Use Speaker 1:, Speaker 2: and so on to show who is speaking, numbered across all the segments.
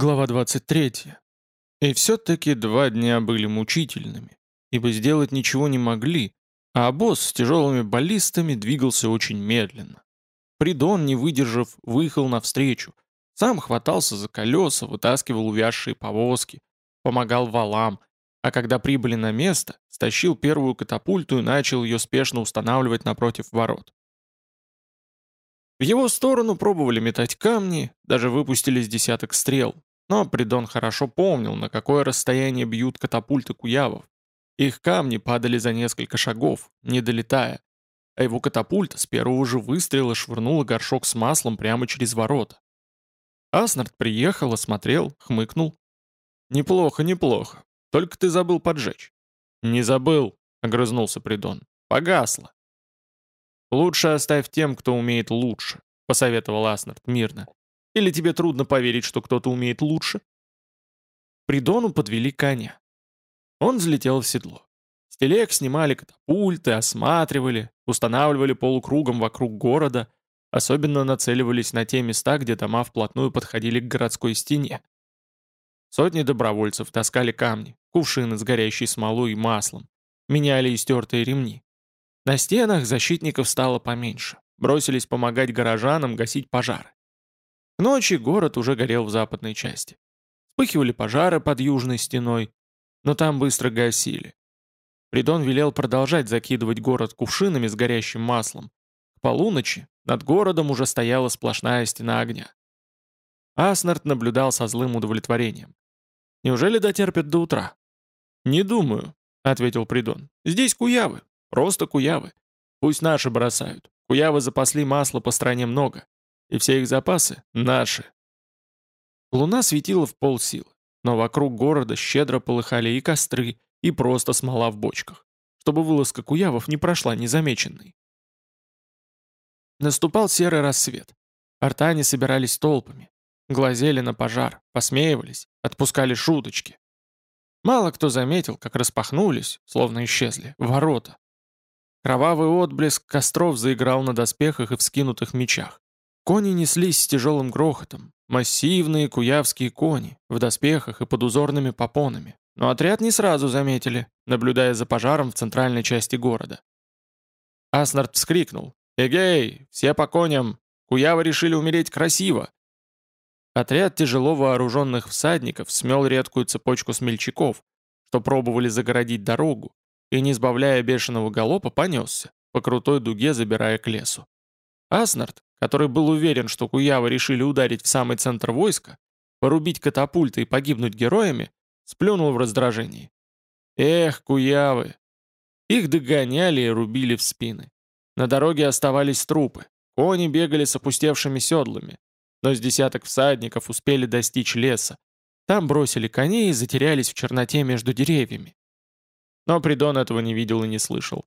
Speaker 1: Глава 23. И все-таки два дня были мучительными, ибо сделать ничего не могли, а обоз с тяжелыми баллистами двигался очень медленно. Придон, не выдержав, выехал навстречу, сам хватался за колеса, вытаскивал увязшие повозки, помогал валам, а когда прибыли на место, стащил первую катапульту и начал ее спешно устанавливать напротив ворот. В его сторону пробовали метать камни, даже выпустили с десяток стрел, но Придон хорошо помнил, на какое расстояние бьют катапульты куявов. Их камни падали за несколько шагов, не долетая, а его катапульта с первого же выстрела швырнула горшок с маслом прямо через ворота. Аснард приехал, осмотрел, хмыкнул. «Неплохо, неплохо. Только ты забыл поджечь». «Не забыл», — огрызнулся Придон. «Погасло». «Лучше оставь тем, кто умеет лучше», — посоветовал Аснард мирно. Или тебе трудно поверить, что кто-то умеет лучше?» Придону подвели коня. Он взлетел в седло. С телег снимали катапульты, осматривали, устанавливали полукругом вокруг города, особенно нацеливались на те места, где дома вплотную подходили к городской стене. Сотни добровольцев таскали камни, кувшины с горящей смолой и маслом, меняли истертые ремни. На стенах защитников стало поменьше, бросились помогать горожанам гасить пожары. К ночи город уже горел в западной части. Вспыхивали пожары под южной стеной, но там быстро гасили. Придон велел продолжать закидывать город кувшинами с горящим маслом. К полуночи над городом уже стояла сплошная стена огня. Аснард наблюдал со злым удовлетворением. «Неужели дотерпят до утра?» «Не думаю», — ответил Придон. «Здесь куявы, просто куявы. Пусть наши бросают. Куявы запасли масла по стране много. И все их запасы наши. Луна светила в полсилы, но вокруг города щедро полыхали и костры, и просто смола в бочках, чтобы вылазка куявов не прошла незамеченной. Наступал серый рассвет. Артане собирались толпами, глазели на пожар, посмеивались, отпускали шуточки. Мало кто заметил, как распахнулись, словно исчезли, ворота. Кровавый отблеск костров заиграл на доспехах и вскинутых мечах. Кони неслись с тяжелым грохотом, массивные куявские кони, в доспехах и под узорными попонами, но отряд не сразу заметили, наблюдая за пожаром в центральной части города. Аснард вскрикнул. «Эгей! Все по коням! Куявы решили умереть красиво!» Отряд тяжело вооруженных всадников смел редкую цепочку смельчаков, что пробовали загородить дорогу, и, не сбавляя бешеного галопа, понесся, по крутой дуге забирая к лесу. Аснард, который был уверен, что Куявы решили ударить в самый центр войска, порубить катапульты и погибнуть героями, сплюнул в раздражении. Эх, Куявы! Их догоняли и рубили в спины. На дороге оставались трупы, кони бегали с опустевшими седлами, но с десяток всадников успели достичь леса. Там бросили коней и затерялись в черноте между деревьями. Но Придон этого не видел и не слышал.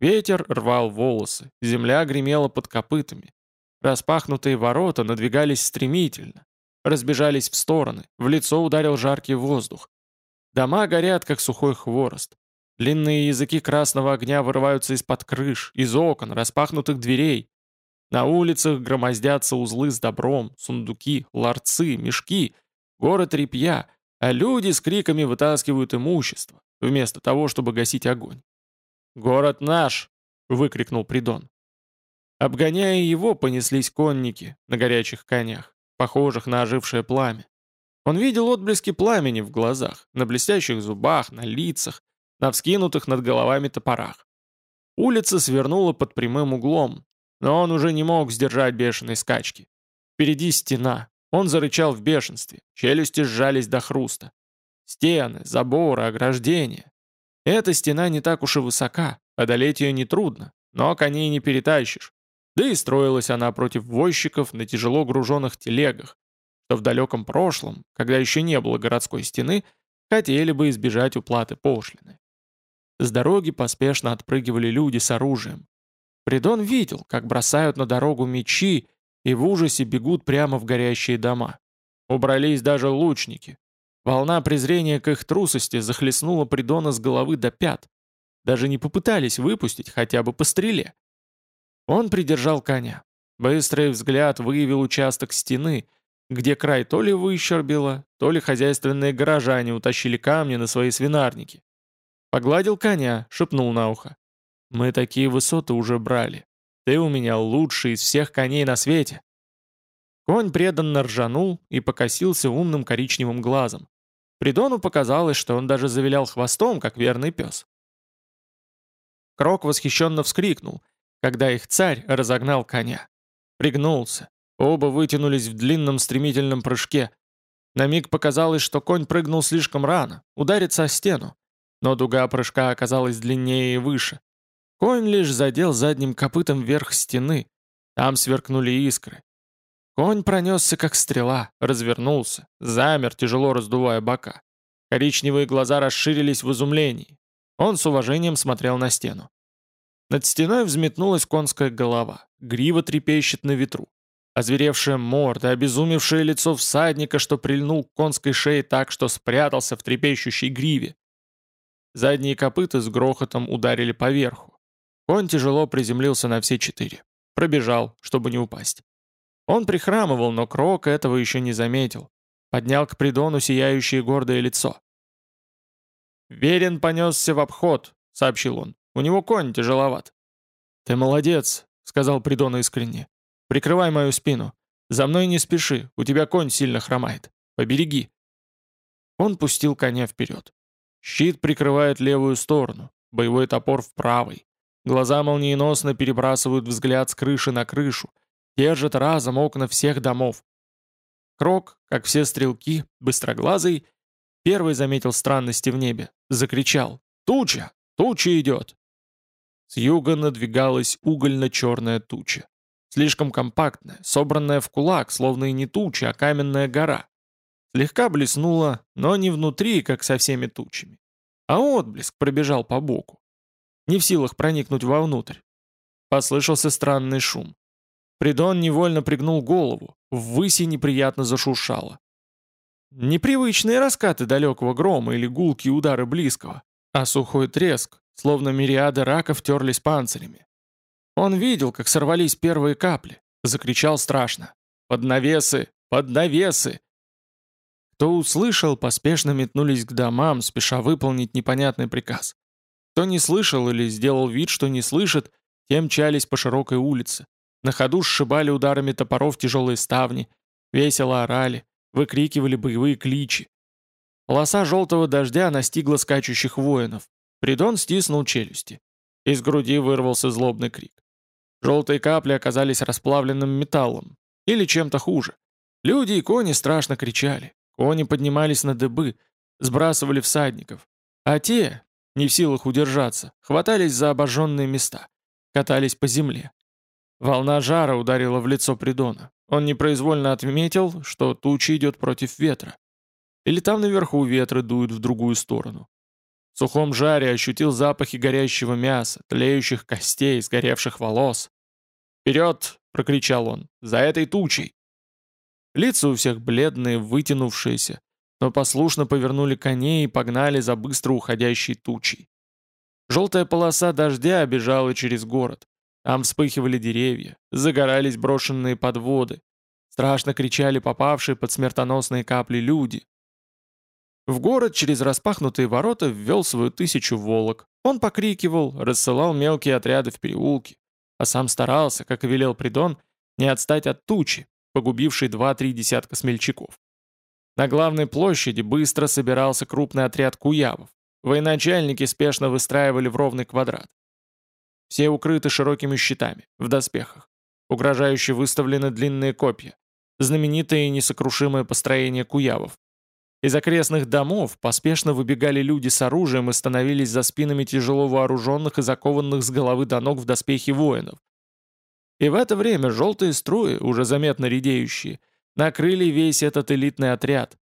Speaker 1: Ветер рвал волосы, земля гремела под копытами. Распахнутые ворота надвигались стремительно, разбежались в стороны, в лицо ударил жаркий воздух. Дома горят, как сухой хворост. Длинные языки красного огня вырываются из-под крыш, из окон, распахнутых дверей. На улицах громоздятся узлы с добром, сундуки, ларцы, мешки, горы тряпья, а люди с криками вытаскивают имущество, вместо того, чтобы гасить огонь. «Город наш!» — выкрикнул Придон. Обгоняя его, понеслись конники на горячих конях, похожих на ожившее пламя. Он видел отблески пламени в глазах, на блестящих зубах, на лицах, на вскинутых над головами топорах. Улица свернула под прямым углом, но он уже не мог сдержать бешеной скачки. Впереди стена. Он зарычал в бешенстве, челюсти сжались до хруста. Стены, заборы, ограждения. Эта стена не так уж и высока, одолеть ее нетрудно, но коней не перетащишь. Да и строилась она против возчиков на тяжело груженных телегах, что в далеком прошлом, когда еще не было городской стены, хотели бы избежать уплаты пошлины. С дороги поспешно отпрыгивали люди с оружием. Придон видел, как бросают на дорогу мечи и в ужасе бегут прямо в горящие дома. Убрались даже лучники. Волна презрения к их трусости захлестнула Придона с головы до пят. Даже не попытались выпустить хотя бы по стреле. Он придержал коня. Быстрый взгляд выявил участок стены, где край то ли выщербило, то ли хозяйственные горожане утащили камни на свои свинарники. Погладил коня, шепнул на ухо. «Мы такие высоты уже брали. Ты у меня лучший из всех коней на свете». Конь преданно ржанул и покосился умным коричневым глазом. Придону показалось, что он даже завилял хвостом, как верный пес. Крок восхищенно вскрикнул, когда их царь разогнал коня. Пригнулся. Оба вытянулись в длинном стремительном прыжке. На миг показалось, что конь прыгнул слишком рано, ударится о стену. Но дуга прыжка оказалась длиннее и выше. Конь лишь задел задним копытом вверх стены. Там сверкнули искры. Конь пронесся, как стрела, развернулся, замер, тяжело раздувая бока. Коричневые глаза расширились в изумлении. Он с уважением смотрел на стену. Над стеной взметнулась конская голова, грива трепещет на ветру. Озверевшая морда, обезумевшее лицо всадника, что прильнул к конской шее так, что спрятался в трепещущей гриве. Задние копыта с грохотом ударили поверху. Конь тяжело приземлился на все четыре. Пробежал, чтобы не упасть. Он прихрамывал, но Крок этого еще не заметил. Поднял к придону сияющее гордое лицо. «Верен понесся в обход», — сообщил он. «У него конь тяжеловат». «Ты молодец», — сказал Придон искренне. «Прикрывай мою спину. За мной не спеши, у тебя конь сильно хромает. Побереги». Он пустил коня вперед. Щит прикрывает левую сторону, боевой топор в правой. Глаза молниеносно перебрасывают взгляд с крыши на крышу, держат разом окна всех домов. Крок, как все стрелки, быстроглазый, Первый заметил странности в небе. Закричал. «Туча! Туча идет!» С юга надвигалась угольно-черная туча. Слишком компактная, собранная в кулак, словно и не туча, а каменная гора. Слегка блеснула, но не внутри, как со всеми тучами. А отблеск пробежал по боку. Не в силах проникнуть вовнутрь. Послышался странный шум. Придон невольно пригнул голову, ввыси неприятно зашуршало. Непривычные раскаты далекого грома или гулкие удары близкого, а сухой треск, словно мириады раков терлись панцирями. Он видел, как сорвались первые капли, закричал страшно. «Под навесы! Под навесы!» Кто услышал, поспешно метнулись к домам, спеша выполнить непонятный приказ. Кто не слышал или сделал вид, что не слышит, тем мчались по широкой улице. На ходу сшибали ударами топоров тяжелые ставни, весело орали, выкрикивали боевые кличи. Полоса желтого дождя настигла скачущих воинов. Придон стиснул челюсти. Из груди вырвался злобный крик. Желтые капли оказались расплавленным металлом. Или чем-то хуже. Люди и кони страшно кричали. Кони поднимались на дыбы, сбрасывали всадников. А те, не в силах удержаться, хватались за обожженные места, катались по земле. Волна жара ударила в лицо Придона. Он непроизвольно отметил, что туча идет против ветра. Или там наверху ветры дуют в другую сторону. В сухом жаре ощутил запахи горящего мяса, тлеющих костей, сгоревших волос. «Вперед!» — прокричал он. «За этой тучей!» Лица у всех бледные, вытянувшиеся, но послушно повернули коней и погнали за быстро уходящей тучей. Желтая полоса дождя обежала через город. Там вспыхивали деревья, загорались брошенные подводы. Страшно кричали попавшие под смертоносные капли люди. В город через распахнутые ворота ввел свою тысячу волок. Он покрикивал, рассылал мелкие отряды в переулки, а сам старался, как и велел Придон, не отстать от тучи, погубившей два-три десятка смельчаков. На главной площади быстро собирался крупный отряд куявов. Военачальники спешно выстраивали в ровный квадрат. Все укрыты широкими щитами, в доспехах. Угрожающе выставлены длинные копья. Знаменитое и несокрушимое построение куявов. Из окрестных домов поспешно выбегали люди с оружием и становились за спинами тяжело вооруженных и закованных с головы до ног в доспехи воинов. И в это время желтые струи, уже заметно редеющие, накрыли весь этот элитный отряд.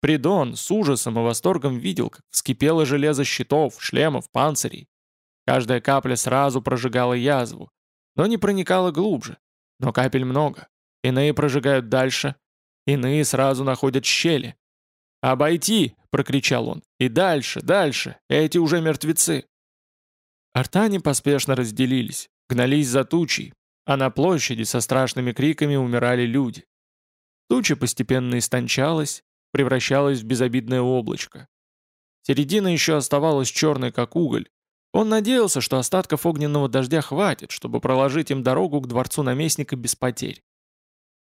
Speaker 1: Придон с ужасом и восторгом видел, как вскипело железо щитов, шлемов, панцирей. Каждая капля сразу прожигала язву, но не проникала глубже. Но капель много. Иные прожигают дальше, иные сразу находят щели. «Обойти!» — прокричал он. «И дальше, дальше! Эти уже мертвецы!» Артане поспешно разделились, гнались за тучей, а на площади со страшными криками умирали люди. Туча постепенно истончалась, превращалась в безобидное облачко. Середина еще оставалась черной, как уголь. Он надеялся, что остатков огненного дождя хватит, чтобы проложить им дорогу к дворцу наместника без потерь.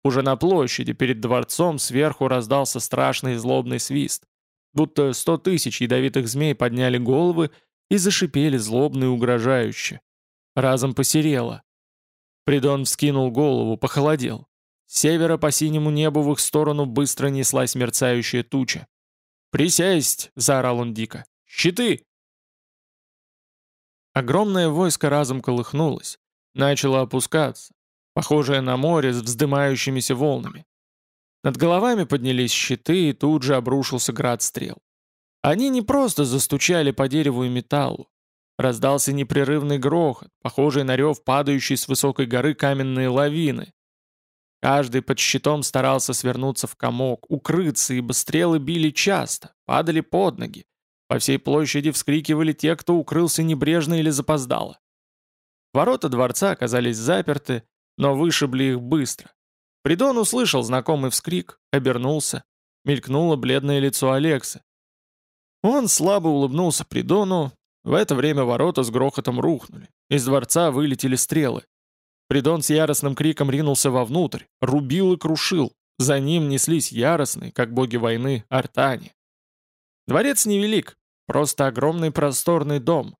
Speaker 1: Уже на площади перед дворцом сверху раздался страшный злобный свист, будто сто тысяч ядовитых змей подняли головы и зашипели злобно и угрожающе. Разом посерело. Придон вскинул голову, похолодел. С севера по синему небу в их сторону быстро неслась мерцающая туча. «Присесть!» — заорал он дико. «Щиты!» Огромное войско разом колыхнулось, начало опускаться, похожее на море с вздымающимися волнами. Над головами поднялись щиты, и тут же обрушился град стрел. Они не просто застучали по дереву и металлу. Раздался непрерывный грохот, похожий на рев падающей с высокой горы каменные лавины. Каждый под щитом старался свернуться в комок, укрыться, ибо стрелы били часто, падали под ноги. По всей площади вскрикивали те, кто укрылся небрежно или запоздало. Ворота дворца оказались заперты, но вышибли их быстро. Придон услышал знакомый вскрик, обернулся. Мелькнуло бледное лицо Алекса. Он слабо улыбнулся Придону. В это время ворота с грохотом рухнули. Из дворца вылетели стрелы. Придон с яростным криком ринулся вовнутрь, рубил и крушил. За ним неслись яростные, как боги войны, артани. Дворец невелик, просто огромный просторный дом.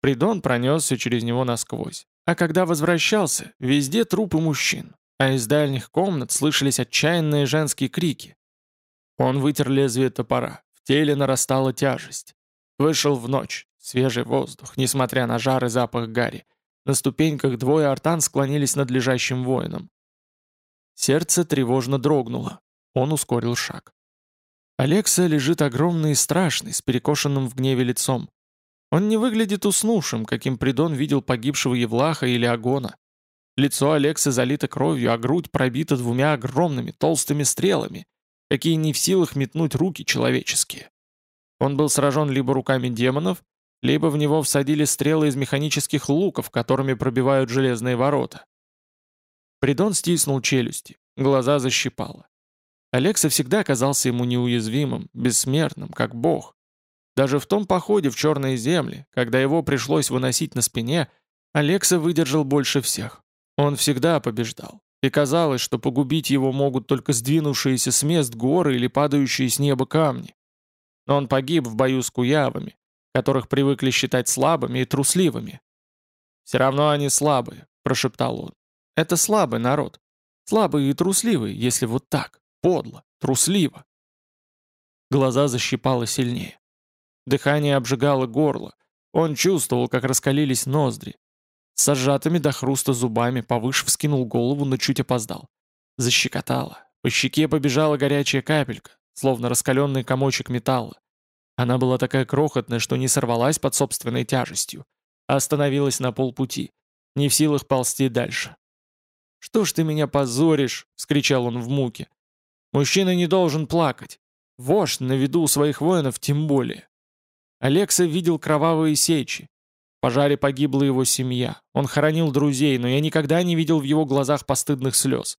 Speaker 1: Придон пронесся через него насквозь. А когда возвращался, везде трупы мужчин, а из дальних комнат слышались отчаянные женские крики. Он вытер лезвие топора, в теле нарастала тяжесть. Вышел в ночь, свежий воздух, несмотря на жар и запах гари. На ступеньках двое артан склонились над лежащим воином. Сердце тревожно дрогнуло. Он ускорил шаг. Алекса лежит огромный и страшный, с перекошенным в гневе лицом. Он не выглядит уснувшим, каким Придон видел погибшего Евлаха или Агона. Лицо Алекса залито кровью, а грудь пробита двумя огромными толстыми стрелами, какие не в силах метнуть руки человеческие. Он был сражен либо руками демонов, либо в него всадили стрелы из механических луков, которыми пробивают железные ворота. Придон стиснул челюсти, глаза защипало. Алекса всегда казался ему неуязвимым, бессмертным, как бог. Даже в том походе в черные земли, когда его пришлось выносить на спине, Алекса выдержал больше всех. Он всегда побеждал, и казалось, что погубить его могут только сдвинувшиеся с мест горы или падающие с неба камни. Но он погиб в бою с куявами, которых привыкли считать слабыми и трусливыми. «Все равно они слабые», — прошептал он. «Это слабый народ. Слабые и трусливые, если вот так, подло, трусливо». Глаза защипало сильнее. Дыхание обжигало горло. Он чувствовал, как раскалились ноздри. С сжатыми до хруста зубами повыше вскинул голову, но чуть опоздал. Защекотало. По щеке побежала горячая капелька, словно раскаленный комочек металла. Она была такая крохотная, что не сорвалась под собственной тяжестью, а остановилась на полпути, не в силах ползти дальше. «Что ж ты меня позоришь?» — вскричал он в муке. «Мужчина не должен плакать. Вождь на виду у своих воинов тем более». Алекса видел кровавые сечи. В пожаре погибла его семья. Он хоронил друзей, но я никогда не видел в его глазах постыдных слез.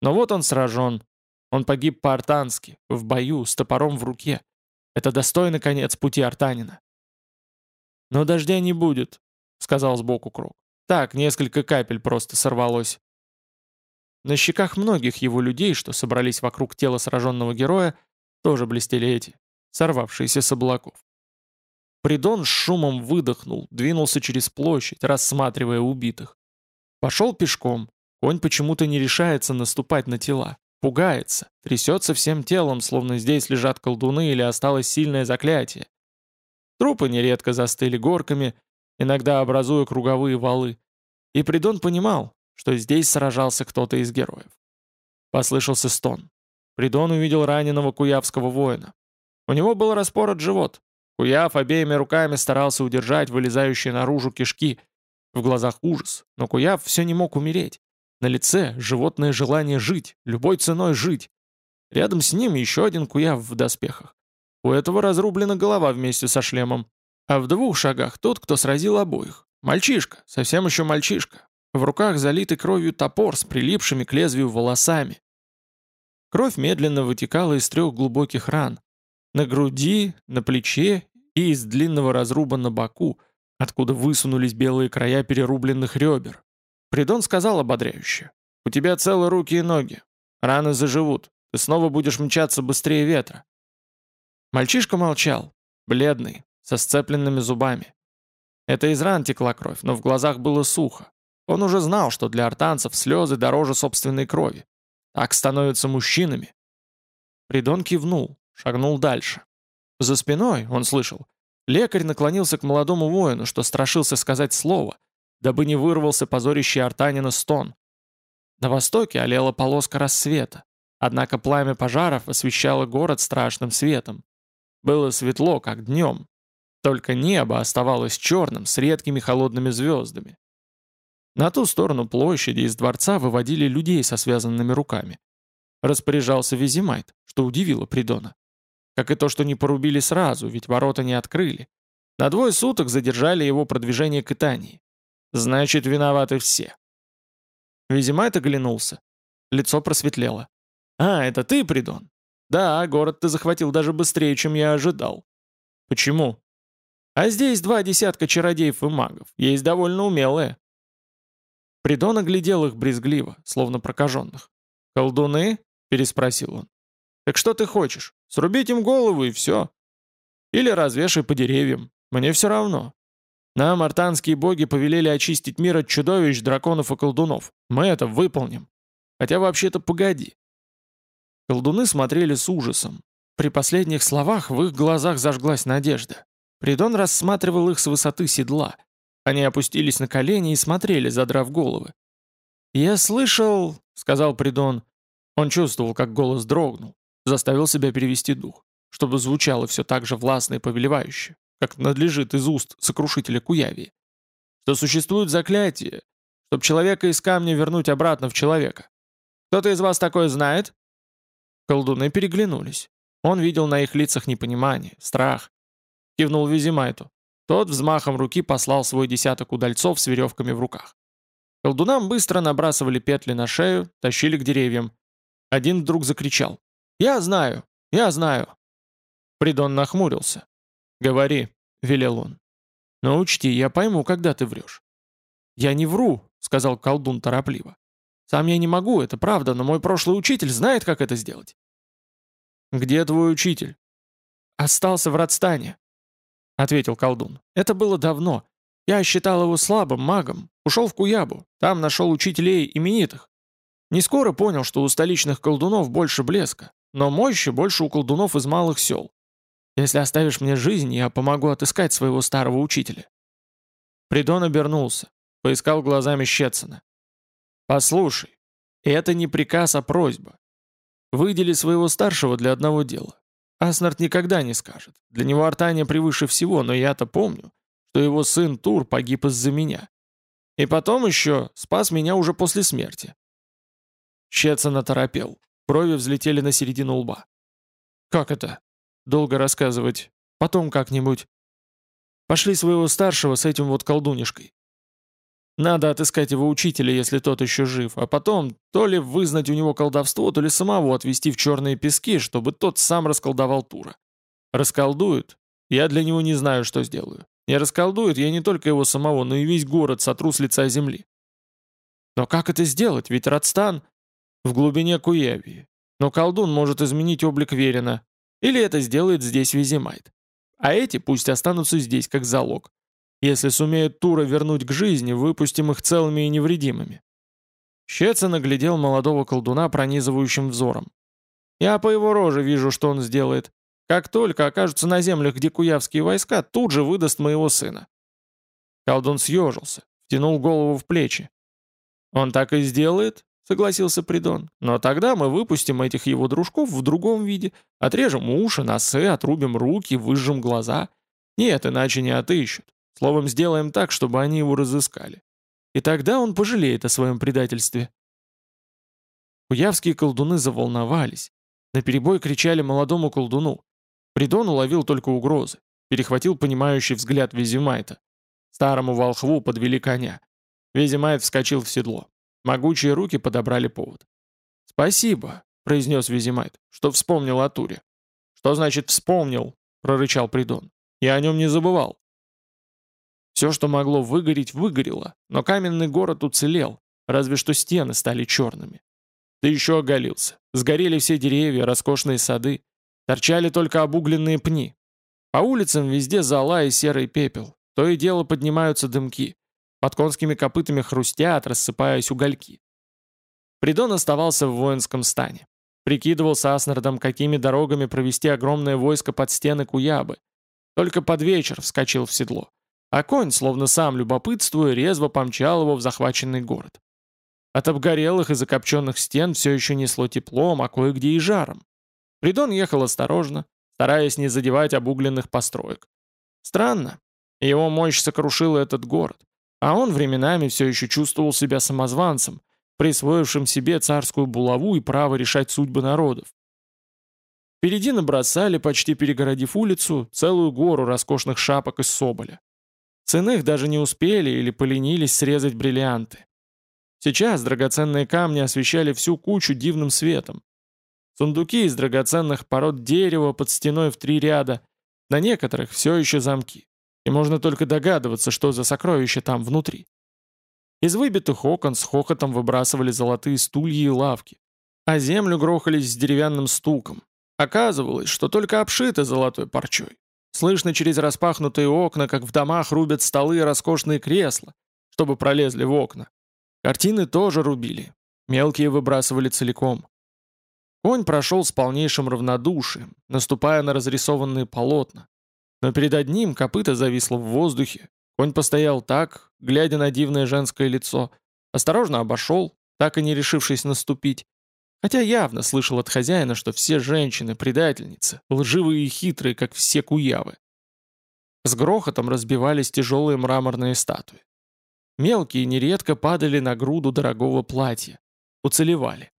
Speaker 1: Но вот он сражен. Он погиб по-артански, в бою, с топором в руке. Это достойный конец пути Артанина. «Но дождя не будет», — сказал сбоку Крок. «Так, несколько капель просто сорвалось». На щеках многих его людей, что собрались вокруг тела сраженного героя, тоже блестели эти, сорвавшиеся с облаков. Придон с шумом выдохнул, двинулся через площадь, рассматривая убитых. Пошел пешком. Конь почему-то не решается наступать на тела. Пугается, трясется всем телом, словно здесь лежат колдуны или осталось сильное заклятие. Трупы нередко застыли горками, иногда образуя круговые валы. И Придон понимал, что здесь сражался кто-то из героев. Послышался стон. Придон увидел раненого куявского воина. У него был распорот живот. Куяв обеими руками старался удержать вылезающие наружу кишки. В глазах ужас, но Куяв все не мог умереть. На лице животное желание жить, любой ценой жить. Рядом с ним еще один куяв в доспехах. У этого разрублена голова вместе со шлемом. А в двух шагах тот, кто сразил обоих. Мальчишка, совсем еще мальчишка. В руках залитый кровью топор с прилипшими к лезвию волосами. Кровь медленно вытекала из трех глубоких ран. На груди, на плече и из длинного разруба на боку, откуда высунулись белые края перерубленных ребер. Придон сказал ободряюще. «У тебя целые руки и ноги. Раны заживут. Ты снова будешь мчаться быстрее ветра». Мальчишка молчал, бледный, со сцепленными зубами. Это из ран текла кровь, но в глазах было сухо. Он уже знал, что для артанцев слезы дороже собственной крови. Так становятся мужчинами. Придон кивнул, шагнул дальше. За спиной, он слышал, лекарь наклонился к молодому воину, что страшился сказать слово, дабы не вырвался позорящий артанина стон. На востоке олела полоска рассвета, однако пламя пожаров освещало город страшным светом. Было светло, как днем, только небо оставалось черным с редкими холодными звездами. На ту сторону площади из дворца выводили людей со связанными руками. Распоряжался Визимайт, что удивило Придона. Как и то, что не порубили сразу, ведь ворота не открыли. На двое суток задержали его продвижение к Итании. Значит, виноваты все. Визимайт оглянулся. Лицо просветлело. «А, это ты, Придон?» «Да, город ты захватил даже быстрее, чем я ожидал». «Почему?» «А здесь два десятка чародеев и магов. Есть довольно умелые. Придон оглядел их брезгливо, словно прокаженных. «Колдуны?» — переспросил он. «Так что ты хочешь? Срубить им голову и все. Или развешай по деревьям. Мне все равно. Нам артанские боги повелели очистить мир от чудовищ, драконов и колдунов. Мы это выполним. Хотя вообще-то погоди». Колдуны смотрели с ужасом. При последних словах в их глазах зажглась надежда. Придон рассматривал их с высоты седла — они опустились на колени и смотрели, задрав головы. «Я слышал», — сказал Придон. Он чувствовал, как голос дрогнул, заставил себя перевести дух, чтобы звучало все так же властно и повелевающе, как надлежит из уст сокрушителя Куявии. Что существует заклятие, чтобы человека из камня вернуть обратно в человека. Кто-то из вас такое знает?» Колдуны переглянулись. Он видел на их лицах непонимание, страх. Кивнул Визимайту. Тот взмахом руки послал свой десяток удальцов с веревками в руках. Колдунам быстро набрасывали петли на шею, тащили к деревьям. Один вдруг закричал. «Я знаю! Я знаю!» Придон нахмурился. «Говори», — велел он. «Но учти, я пойму, когда ты врешь». «Я не вру», — сказал колдун торопливо. «Сам я не могу, это правда, но мой прошлый учитель знает, как это сделать». «Где твой учитель?» «Остался в Радстане», ответил колдун. «Это было давно. Я считал его слабым магом. Ушел в Куябу. Там нашел учителей именитых. Не скоро понял, что у столичных колдунов больше блеска, но мощи больше у колдунов из малых сел. Если оставишь мне жизнь, я помогу отыскать своего старого учителя». Придон обернулся, поискал глазами Щетсона. «Послушай, это не приказ, а просьба. Выдели своего старшего для одного дела. Аснард никогда не скажет. Для него Артания превыше всего, но я-то помню, что его сын Тур погиб из-за меня. И потом еще спас меня уже после смерти. Щецин оторопел. Брови взлетели на середину лба. «Как это?» «Долго рассказывать. Потом как-нибудь. Пошли своего старшего с этим вот колдунишкой. Надо отыскать его учителя, если тот еще жив, а потом то ли вызнать у него колдовство, то ли самого отвести в черные пески, чтобы тот сам расколдовал Тура. Расколдуют, я для него не знаю, что сделаю. Не расколдуют, я не только его самого, но и весь город сотру с лица земли. Но как это сделать? Ведь Радстан в глубине Куявии. Но колдун может изменить облик Верина. Или это сделает здесь Визимайт. А эти пусть останутся здесь, как залог. Если сумеют Тура вернуть к жизни, выпустим их целыми и невредимыми». Щеца наглядел молодого колдуна пронизывающим взором. «Я по его роже вижу, что он сделает. Как только окажутся на землях, где куявские войска, тут же выдаст моего сына». Колдун съежился, втянул голову в плечи. «Он так и сделает?» — согласился Придон. «Но тогда мы выпустим этих его дружков в другом виде, отрежем уши, носы, отрубим руки, выжжем глаза. Нет, иначе не отыщут. Словом, сделаем так, чтобы они его разыскали. И тогда он пожалеет о своем предательстве. Куявские колдуны заволновались. Наперебой кричали молодому колдуну. Придон уловил только угрозы. Перехватил понимающий взгляд Визимайта. Старому волхву подвели коня. Визимайт вскочил в седло. Могучие руки подобрали повод. «Спасибо», — произнес Визимайт, — «что вспомнил о Туре». «Что значит «вспомнил»?» — прорычал Придон. «Я о нем не забывал». Все, что могло выгореть, выгорело, но каменный город уцелел, разве что стены стали черными. Да еще оголился. Сгорели все деревья, роскошные сады. Торчали только обугленные пни. По улицам везде зола и серый пепел. То и дело поднимаются дымки. Под конскими копытами хрустят, рассыпаясь угольки. Придон оставался в воинском стане. Прикидывал с Аснардом, какими дорогами провести огромное войско под стены Куябы. Только под вечер вскочил в седло. А конь, словно сам любопытствуя, резво помчал его в захваченный город. От обгорелых и закопченных стен все еще несло теплом, а кое-где и жаром. Придон ехал осторожно, стараясь не задевать обугленных построек. Странно. Его мощь сокрушила этот город, а он временами все еще чувствовал себя самозванцем, присвоившим себе царскую булаву и право решать судьбы народов. Впереди набросали, почти перегородив улицу, целую гору роскошных шапок из соболя. С иных даже не успели или поленились срезать бриллианты. Сейчас драгоценные камни освещали всю кучу дивным светом. Сундуки из драгоценных пород дерева под стеной в три ряда, на некоторых все еще замки. И можно только догадываться, что за сокровища там внутри. Из выбитых окон с хохотом выбрасывали золотые стулья и лавки, а землю грохались с деревянным стуком. Оказывалось, что только обшиты золотой парчой. Слышно через распахнутые окна, как в домах рубят столы и роскошные кресла, чтобы пролезли в окна. Картины тоже рубили. Мелкие выбрасывали целиком. Конь прошел с полнейшим равнодушием, наступая на разрисованные полотна. Но перед одним копыта зависло в воздухе. Конь постоял так, глядя на дивное женское лицо. Осторожно обошел, так и не решившись наступить. Хотя явно слышал от хозяина, что все женщины — предательницы, лживые и хитрые, как все куявы. С грохотом разбивались тяжелые мраморные статуи. Мелкие нередко падали на груду дорогого платья. Уцелевали.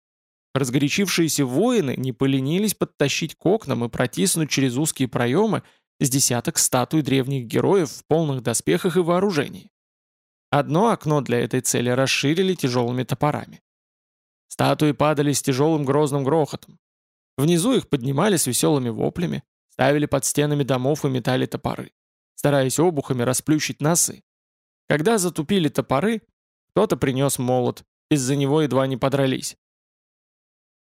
Speaker 1: Разгорячившиеся воины не поленились подтащить к окнам и протиснуть через узкие проемы с десяток статуй древних героев в полных доспехах и вооружении. Одно окно для этой цели расширили тяжелыми топорами. Статуи падали с тяжелым грозным грохотом. Внизу их поднимали с веселыми воплями, ставили под стенами домов и метали топоры, стараясь обухами расплющить носы. Когда затупили топоры, кто-то принес молот, из-за него едва не подрались.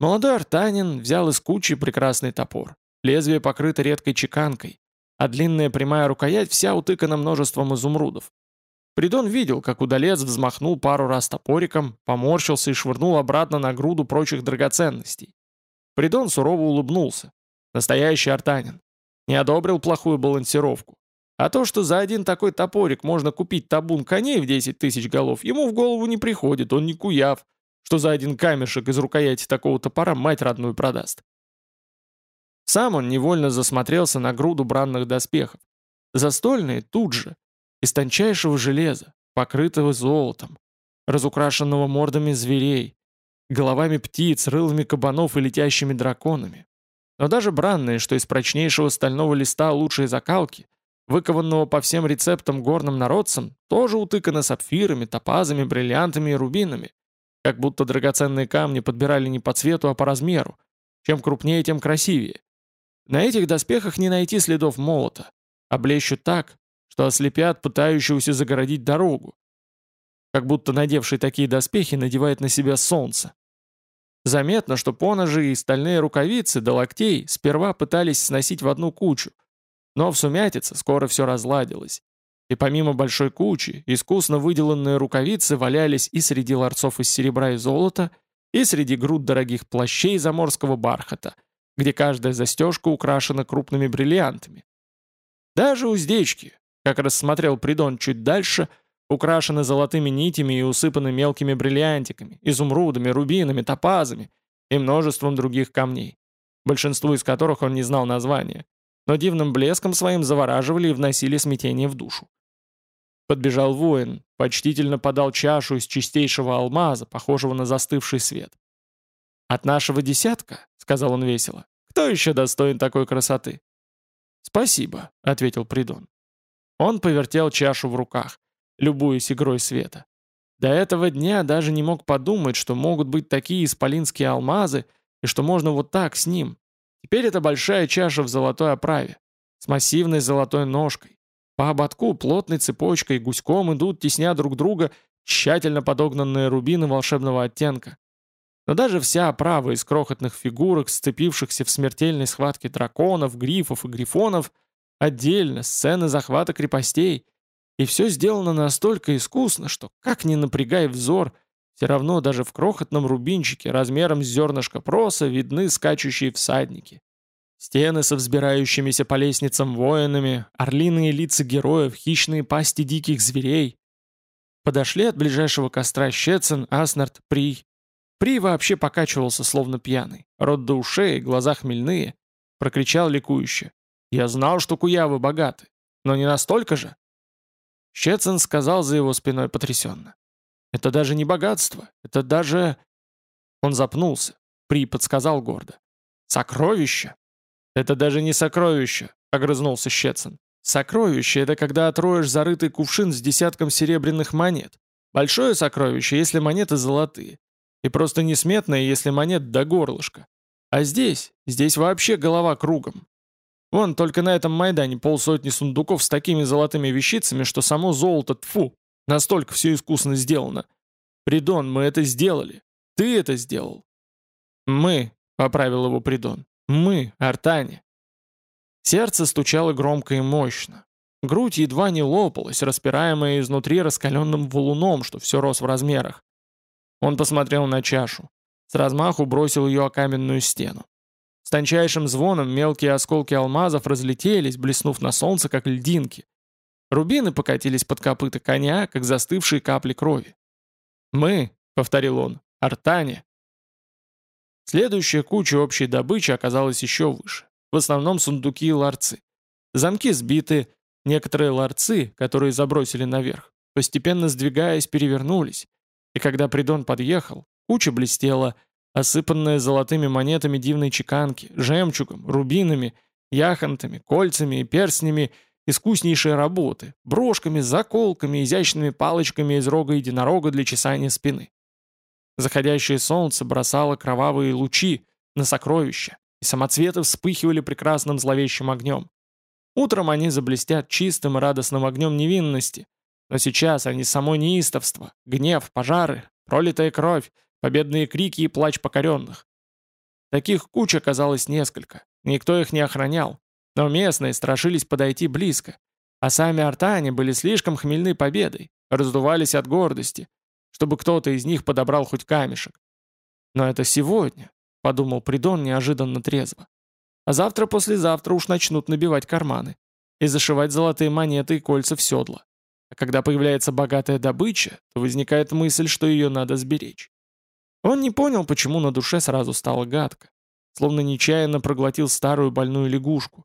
Speaker 1: Молодой артанин взял из кучи прекрасный топор. Лезвие покрыто редкой чеканкой, а длинная прямая рукоять вся утыкана множеством изумрудов. Придон видел, как удалец взмахнул пару раз топориком, поморщился и швырнул обратно на груду прочих драгоценностей. Придон сурово улыбнулся. Настоящий артанин. Не одобрил плохую балансировку. А то, что за один такой топорик можно купить табун коней в 10 тысяч голов, ему в голову не приходит, он не куяв, что за один камешек из рукояти такого топора мать родную продаст. Сам он невольно засмотрелся на груду бранных доспехов. Застольные тут же, из тончайшего железа, покрытого золотом, разукрашенного мордами зверей, головами птиц, рылами кабанов и летящими драконами. Но даже бранные, что из прочнейшего стального листа лучшей закалки, выкованного по всем рецептам горным народцам, тоже утыканы сапфирами, топазами, бриллиантами и рубинами, как будто драгоценные камни подбирали не по цвету, а по размеру. Чем крупнее, тем красивее. На этих доспехах не найти следов молота, а блещут так, что ослепят пытающегося загородить дорогу. Как будто надевший такие доспехи надевает на себя солнце. Заметно, что поножи и стальные рукавицы до локтей сперва пытались сносить в одну кучу, но в сумятице скоро все разладилось. И помимо большой кучи, искусно выделанные рукавицы валялись и среди ларцов из серебра и золота, и среди груд дорогих плащей заморского бархата, где каждая застежка украшена крупными бриллиантами. Даже уздечки, как рассмотрел Придон чуть дальше, украшены золотыми нитями и усыпаны мелкими бриллиантиками, изумрудами, рубинами, топазами и множеством других камней, большинству из которых он не знал названия но дивным блеском своим завораживали и вносили смятение в душу. Подбежал воин, почтительно подал чашу из чистейшего алмаза, похожего на застывший свет. «От нашего десятка», — сказал он весело, — «кто еще достоин такой красоты?» «Спасибо», — ответил Придон. Он повертел чашу в руках, любуясь игрой света. До этого дня даже не мог подумать, что могут быть такие исполинские алмазы, и что можно вот так с ним. Теперь это большая чаша в золотой оправе, с массивной золотой ножкой. По ободку плотной цепочкой гуськом идут, тесня друг друга, тщательно подогнанные рубины волшебного оттенка. Но даже вся оправа из крохотных фигурок, сцепившихся в смертельной схватке драконов, грифов и грифонов, отдельно, сцены захвата крепостей, и все сделано настолько искусно, что, как ни напрягай взор, все равно даже в крохотном рубинчике размером с зернышко проса видны скачущие всадники. Стены со взбирающимися по лестницам воинами, орлиные лица героев, хищные пасти диких зверей. Подошли от ближайшего костра Щецин, Аснард, Прий. Прий вообще покачивался, словно пьяный. Рот до ушей, глаза хмельные. Прокричал ликующе. «Я знал, что куявы богаты, но не настолько же!» Щецин сказал за его спиной потрясенно. «Это даже не богатство, это даже...» Он запнулся. При подсказал гордо. «Сокровище!» «Это даже не сокровище», — огрызнулся Щецин. «Сокровище — это когда отроешь зарытый кувшин с десятком серебряных монет. Большое сокровище, если монеты золотые. И просто несметное, если монет до горлышка. А здесь, здесь вообще голова кругом. Вон, только на этом Майдане полсотни сундуков с такими золотыми вещицами, что само золото, тфу, настолько все искусно сделано. Придон, мы это сделали. Ты это сделал. Мы, — поправил его Придон. Мы, Артане. Сердце стучало громко и мощно. Грудь едва не лопалась, распираемая изнутри раскаленным валуном, что все рос в размерах. Он посмотрел на чашу. С размаху бросил ее о каменную стену. С тончайшим звоном мелкие осколки алмазов разлетелись, блеснув на солнце, как льдинки. Рубины покатились под копыта коня, как застывшие капли крови. «Мы», — повторил он, — «Артане». Следующая куча общей добычи оказалась еще выше. В основном сундуки и ларцы. Замки сбиты, некоторые ларцы, которые забросили наверх, постепенно сдвигаясь, перевернулись. И когда Придон подъехал, куча блестела, осыпанная золотыми монетами дивной чеканки, жемчугом, рубинами, яхонтами, кольцами и перстнями искуснейшей работы, брошками, заколками, изящными палочками из рога единорога для чесания спины. Заходящее солнце бросало кровавые лучи на сокровища, и самоцветы вспыхивали прекрасным зловещим огнем. Утром они заблестят чистым и радостным огнем невинности, но сейчас они само неистовство, гнев, пожары, пролитая кровь, победные крики и плач покоренных. Таких куч оказалось несколько, никто их не охранял, но местные страшились подойти близко, а сами артане были слишком хмельны победой, раздувались от гордости, чтобы кто-то из них подобрал хоть камешек. Но это сегодня, подумал Придон неожиданно трезво. А завтра-послезавтра уж начнут набивать карманы и зашивать золотые монеты и кольца в седла. А когда появляется богатая добыча, то возникает мысль, что ее надо сберечь. Он не понял, почему на душе сразу стало гадко, словно нечаянно проглотил старую больную лягушку.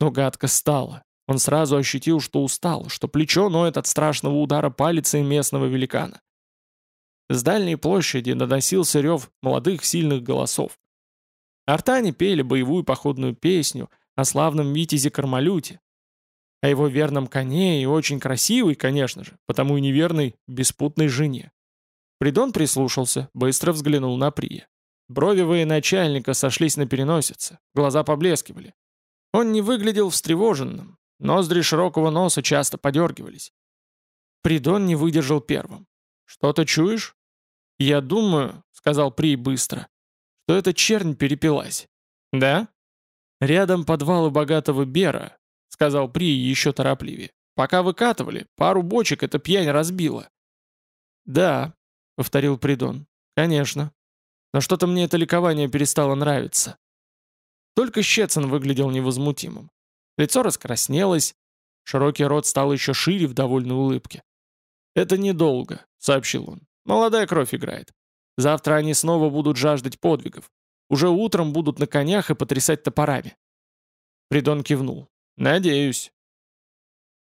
Speaker 1: Но гадко стало. Он сразу ощутил, что устал, что плечо ноет от страшного удара палицей местного великана. С дальней площади доносился рев молодых сильных голосов. Артане пели боевую походную песню о славном Витязе Кармалюте, о его верном коне и очень красивой, конечно же, потому и неверной, беспутной жене. Придон прислушался, быстро взглянул на Прия. Брови военачальника сошлись на переносице, глаза поблескивали. Он не выглядел встревоженным, ноздри широкого носа часто подергивались. Придон не выдержал первым. «Что-то чуешь?» «Я думаю», — сказал При быстро, — «что эта чернь перепилась». «Да?» «Рядом подвалы богатого Бера», — сказал При еще торопливее. «Пока выкатывали, пару бочек эта пьянь разбила». «Да», — повторил Придон, — «конечно. Но что-то мне это ликование перестало нравиться». Только Щецин выглядел невозмутимым. Лицо раскраснелось, широкий рот стал еще шире в довольной улыбке. «Это недолго», — сообщил он. Молодая кровь играет. Завтра они снова будут жаждать подвигов. Уже утром будут на конях и потрясать топорами. Придон кивнул. «Надеюсь».